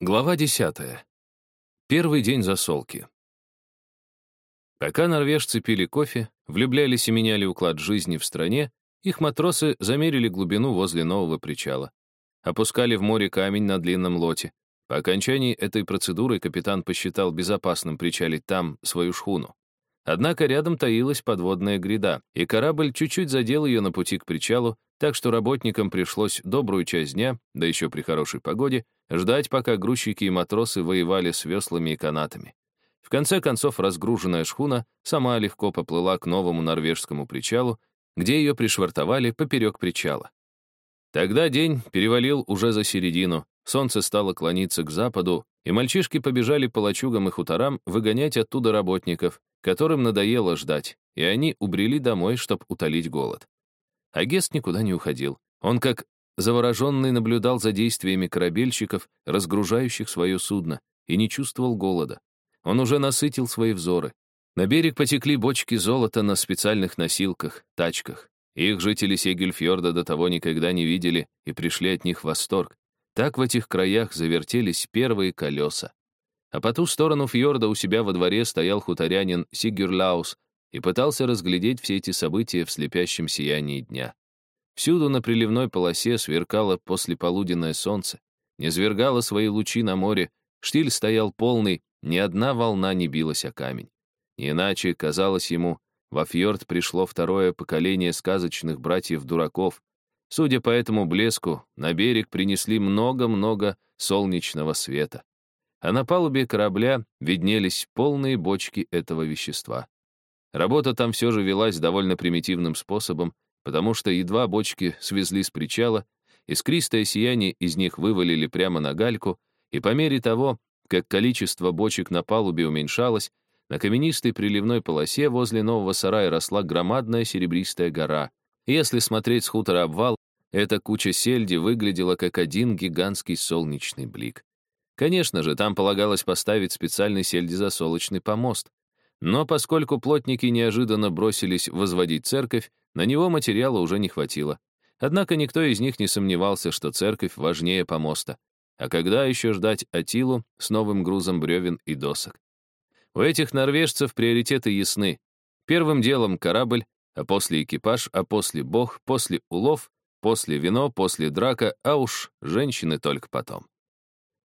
Глава 10. Первый день засолки. Пока норвежцы пили кофе, влюблялись и меняли уклад жизни в стране, их матросы замерили глубину возле нового причала. Опускали в море камень на длинном лоте. По окончании этой процедуры капитан посчитал безопасным причалить там свою шхуну. Однако рядом таилась подводная гряда, и корабль чуть-чуть задел ее на пути к причалу, так что работникам пришлось добрую часть дня, да еще при хорошей погоде, ждать, пока грузчики и матросы воевали с веслами и канатами. В конце концов, разгруженная шхуна сама легко поплыла к новому норвежскому причалу, где ее пришвартовали поперек причала. Тогда день перевалил уже за середину, солнце стало клониться к западу, и мальчишки побежали по лачугам и хуторам выгонять оттуда работников, которым надоело ждать, и они убрели домой, чтобы утолить голод. А Гест никуда не уходил. Он как завороженный наблюдал за действиями корабельщиков, разгружающих свое судно, и не чувствовал голода. Он уже насытил свои взоры. На берег потекли бочки золота на специальных носилках, тачках. Их жители Сегельфьорда до того никогда не видели и пришли от них в восторг. Так в этих краях завертелись первые колеса. А по ту сторону фьорда у себя во дворе стоял хуторянин Сигюрлаус и пытался разглядеть все эти события в слепящем сиянии дня. Всюду на приливной полосе сверкало послеполуденное солнце, низвергало свои лучи на море, штиль стоял полный, ни одна волна не билась о камень. Не иначе, казалось ему, во фьорд пришло второе поколение сказочных братьев-дураков. Судя по этому блеску, на берег принесли много-много солнечного света. А на палубе корабля виднелись полные бочки этого вещества. Работа там все же велась довольно примитивным способом, потому что едва бочки свезли с причала, искристое сияние из них вывалили прямо на гальку, и по мере того, как количество бочек на палубе уменьшалось, на каменистой приливной полосе возле нового сарая росла громадная серебристая гора. если смотреть с хутора обвал, эта куча сельди выглядела как один гигантский солнечный блик. Конечно же, там полагалось поставить специальный сельдезасолочный помост. Но поскольку плотники неожиданно бросились возводить церковь, на него материала уже не хватило. Однако никто из них не сомневался, что церковь важнее помоста. А когда еще ждать Атилу с новым грузом бревен и досок? У этих норвежцев приоритеты ясны. Первым делом корабль, а после экипаж, а после бог, после улов, после вино, после драка, а уж женщины только потом.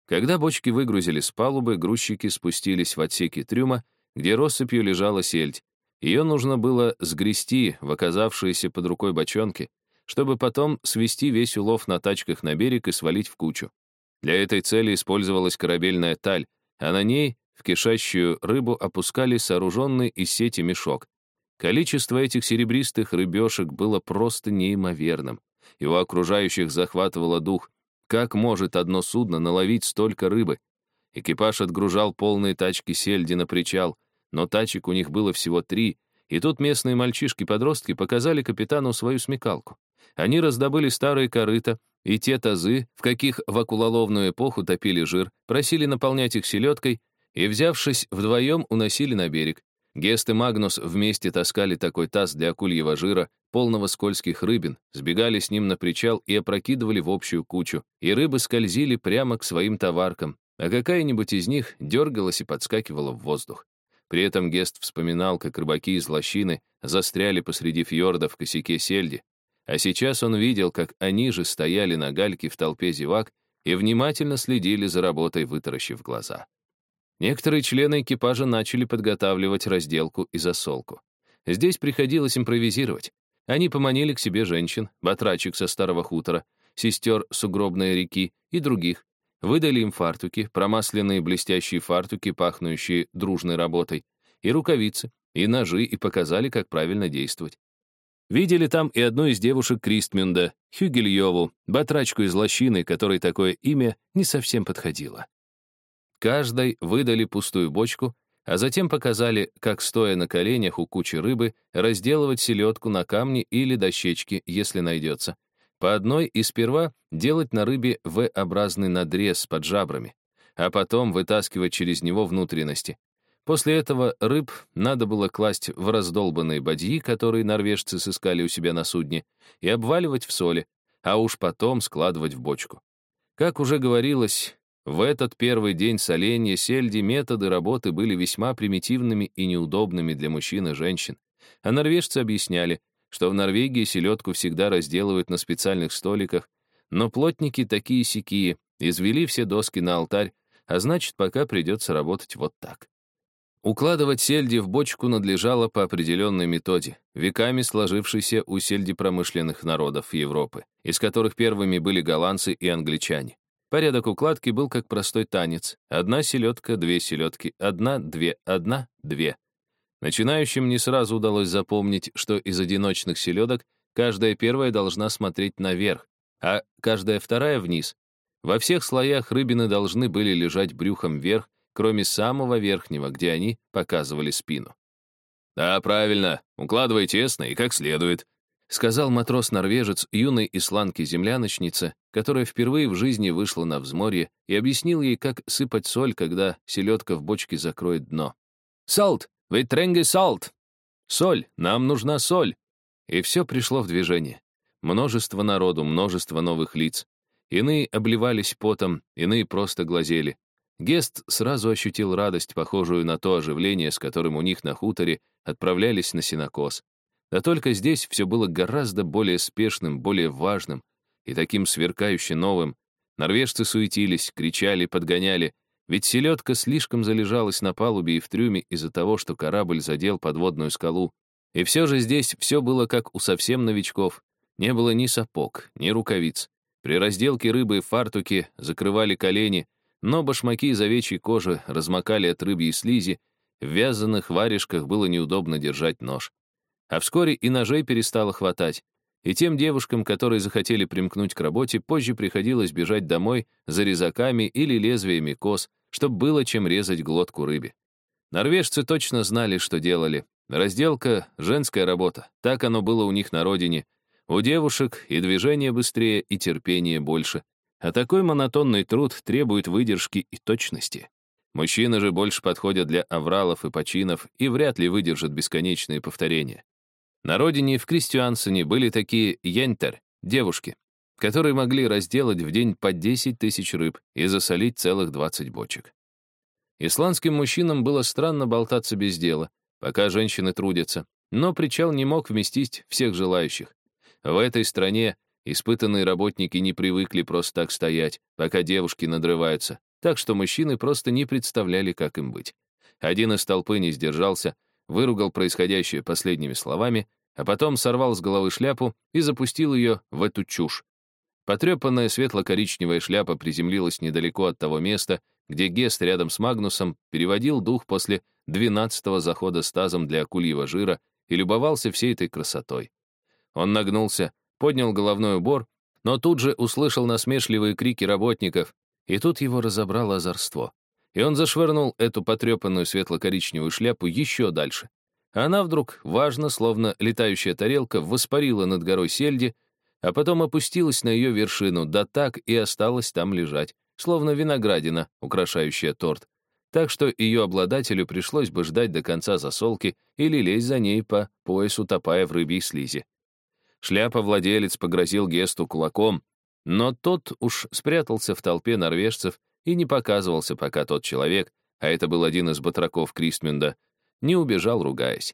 Когда бочки выгрузили с палубы, грузчики спустились в отсеки трюма где россыпью лежала сельдь. Ее нужно было сгрести в оказавшиеся под рукой бочонки, чтобы потом свести весь улов на тачках на берег и свалить в кучу. Для этой цели использовалась корабельная таль, а на ней в кишащую рыбу опускали сооруженный из сети мешок. Количество этих серебристых рыбешек было просто неимоверным. Его окружающих захватывало дух. Как может одно судно наловить столько рыбы? Экипаж отгружал полные тачки сельди на причал, но тачек у них было всего три, и тут местные мальчишки-подростки показали капитану свою смекалку. Они раздобыли старые корыта, и те тазы, в каких в акулоловную эпоху топили жир, просили наполнять их селедкой, и, взявшись вдвоем, уносили на берег. Гест и Магнус вместе таскали такой таз для акульего жира, полного скользких рыбин, сбегали с ним на причал и опрокидывали в общую кучу, и рыбы скользили прямо к своим товаркам, а какая-нибудь из них дергалась и подскакивала в воздух. При этом Гест вспоминал, как рыбаки из лощины застряли посреди фьорда в косяке сельди, а сейчас он видел, как они же стояли на гальке в толпе зевак и внимательно следили за работой, вытаращив глаза. Некоторые члены экипажа начали подготавливать разделку и засолку. Здесь приходилось импровизировать. Они поманили к себе женщин, батрачек со старого хутора, сестер сугробной реки и других, Выдали им фартуки, промасленные блестящие фартуки, пахнущие дружной работой, и рукавицы, и ножи, и показали, как правильно действовать. Видели там и одну из девушек Кристмюнда, Хюгельеву, батрачку из лощины, которой такое имя не совсем подходило. Каждой выдали пустую бочку, а затем показали, как, стоя на коленях у кучи рыбы, разделывать селедку на камни или дощечки, если найдется, по одной и сперва делать на рыбе V-образный надрез под жабрами, а потом вытаскивать через него внутренности. После этого рыб надо было класть в раздолбанные бадьи, которые норвежцы сыскали у себя на судне, и обваливать в соли, а уж потом складывать в бочку. Как уже говорилось, В этот первый день соленья сельди методы работы были весьма примитивными и неудобными для мужчин и женщин. А норвежцы объясняли, что в Норвегии селедку всегда разделывают на специальных столиках, но плотники такие сякие, извели все доски на алтарь, а значит, пока придется работать вот так. Укладывать сельди в бочку надлежало по определенной методе, веками сложившейся у сельди промышленных народов Европы, из которых первыми были голландцы и англичане. Порядок укладки был как простой танец. Одна селедка, две селедки, одна, две, одна, две. Начинающим не сразу удалось запомнить, что из одиночных селедок каждая первая должна смотреть наверх, а каждая вторая — вниз. Во всех слоях рыбины должны были лежать брюхом вверх, кроме самого верхнего, где они показывали спину. «Да, правильно, укладывай тесно и как следует», сказал матрос-норвежец юной исландке-земляночнице, которая впервые в жизни вышла на взморье и объяснил ей, как сыпать соль, когда селедка в бочке закроет дно. «Салт! Вы тренге салт!» «Соль! Нам нужна соль!» И все пришло в движение. Множество народу, множество новых лиц. Иные обливались потом, иные просто глазели. Гест сразу ощутил радость, похожую на то оживление, с которым у них на хуторе отправлялись на синокос. Да только здесь все было гораздо более спешным, более важным и таким сверкающе новым. Норвежцы суетились, кричали, подгоняли, ведь селедка слишком залежалась на палубе и в трюме из-за того, что корабль задел подводную скалу. И все же здесь все было как у совсем новичков. Не было ни сапог, ни рукавиц. При разделке рыбы фартуки закрывали колени — но башмаки из овечьей кожи размокали от рыбьей слизи, в вязаных варежках было неудобно держать нож. А вскоре и ножей перестало хватать, и тем девушкам, которые захотели примкнуть к работе, позже приходилось бежать домой за резаками или лезвиями кос, чтобы было чем резать глотку рыбе. Норвежцы точно знали, что делали. Разделка — женская работа, так оно было у них на родине. У девушек и движение быстрее, и терпение больше. А такой монотонный труд требует выдержки и точности. Мужчины же больше подходят для авралов и починов и вряд ли выдержат бесконечные повторения. На родине в Кристиансене были такие янтер, девушки, которые могли разделать в день по 10 тысяч рыб и засолить целых 20 бочек. Исландским мужчинам было странно болтаться без дела, пока женщины трудятся, но причал не мог вместить всех желающих. В этой стране Испытанные работники не привыкли просто так стоять, пока девушки надрываются, так что мужчины просто не представляли, как им быть. Один из толпы не сдержался, выругал происходящее последними словами, а потом сорвал с головы шляпу и запустил ее в эту чушь. Потрепанная светло-коричневая шляпа приземлилась недалеко от того места, где Гест рядом с Магнусом переводил дух после двенадцатого захода с тазом для акульего жира и любовался всей этой красотой. Он нагнулся, поднял головной убор, но тут же услышал насмешливые крики работников, и тут его разобрало озорство. И он зашвырнул эту потрепанную светло-коричневую шляпу еще дальше. Она вдруг, важно, словно летающая тарелка, воспарила над горой сельди, а потом опустилась на ее вершину, да так и осталась там лежать, словно виноградина, украшающая торт. Так что ее обладателю пришлось бы ждать до конца засолки или лезть за ней по поясу, топая в рыбьей слизи. Шляпа-владелец погрозил Гесту кулаком, но тот уж спрятался в толпе норвежцев и не показывался, пока тот человек, а это был один из батраков Кристмюнда, не убежал, ругаясь.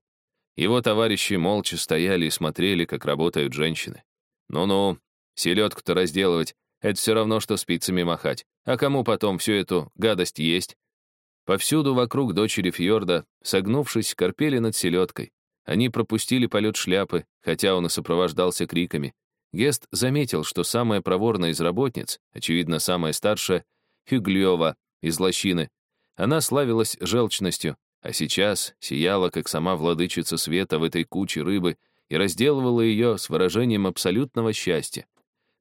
Его товарищи молча стояли и смотрели, как работают женщины. Ну-ну, селедку-то разделывать — это все равно, что спицами махать. А кому потом всю эту гадость есть? Повсюду вокруг дочери Фьорда, согнувшись, корпели над селедкой. Они пропустили полет шляпы, хотя он и сопровождался криками. Гест заметил, что самая проворная из работниц, очевидно, самая старшая, Хюглева из лощины, она славилась желчностью, а сейчас сияла, как сама владычица света в этой куче рыбы, и разделывала ее с выражением абсолютного счастья.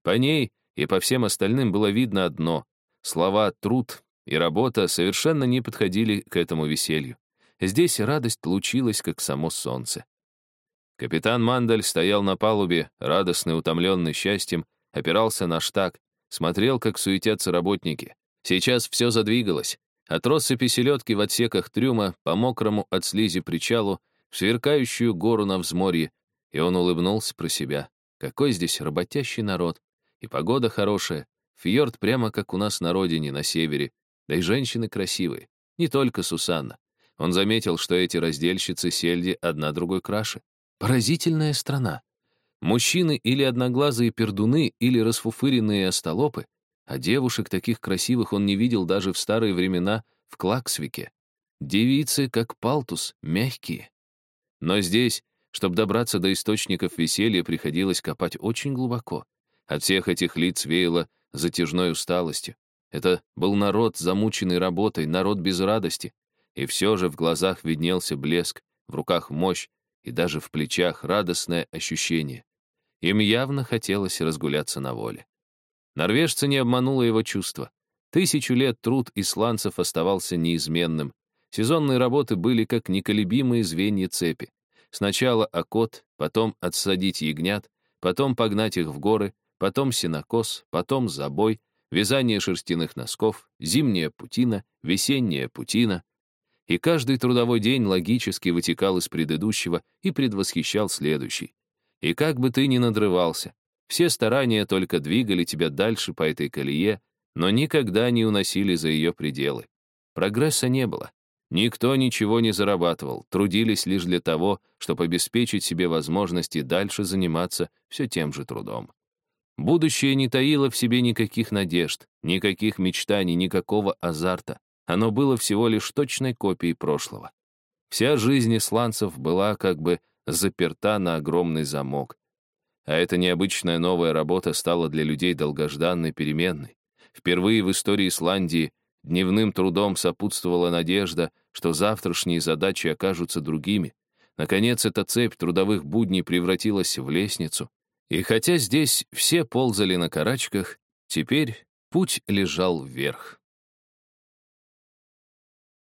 По ней и по всем остальным было видно одно — слова «труд» и «работа» совершенно не подходили к этому веселью. Здесь радость лучилась, как само солнце. Капитан Мандаль стоял на палубе, радостный, утомленный счастьем, опирался на штаг, смотрел, как суетятся работники. Сейчас все задвигалось. От россыпи селедки в отсеках трюма по мокрому от слизи причалу в сверкающую гору на взморье, и он улыбнулся про себя. Какой здесь работящий народ. И погода хорошая, Фьорд прямо как у нас на родине, на севере. Да и женщины красивые. Не только Сусанна. Он заметил, что эти раздельщицы сельди одна другой краше. Поразительная страна. Мужчины или одноглазые пердуны, или расфуфыренные остолопы, а девушек таких красивых он не видел даже в старые времена в Клаксвике. Девицы, как палтус, мягкие. Но здесь, чтобы добраться до источников веселья, приходилось копать очень глубоко. От всех этих лиц веяло затяжной усталостью. Это был народ, замученный работой, народ без радости. И все же в глазах виднелся блеск, в руках мощь и даже в плечах радостное ощущение. Им явно хотелось разгуляться на воле. Норвежца не обмануло его чувство. Тысячу лет труд исландцев оставался неизменным. Сезонные работы были как неколебимые звенья цепи. Сначала окот, потом отсадить ягнят, потом погнать их в горы, потом сенокос, потом забой, вязание шерстяных носков, зимняя путина, весенняя путина. И каждый трудовой день логически вытекал из предыдущего и предвосхищал следующий. И как бы ты ни надрывался, все старания только двигали тебя дальше по этой колее, но никогда не уносили за ее пределы. Прогресса не было. Никто ничего не зарабатывал, трудились лишь для того, чтобы обеспечить себе возможности дальше заниматься все тем же трудом. Будущее не таило в себе никаких надежд, никаких мечтаний, никакого азарта. Оно было всего лишь точной копией прошлого. Вся жизнь исландцев была как бы заперта на огромный замок. А эта необычная новая работа стала для людей долгожданной переменной. Впервые в истории Исландии дневным трудом сопутствовала надежда, что завтрашние задачи окажутся другими. Наконец, эта цепь трудовых будней превратилась в лестницу, и хотя здесь все ползали на карачках, теперь путь лежал вверх.